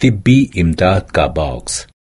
तिब्बी इमदाद का बॉक्स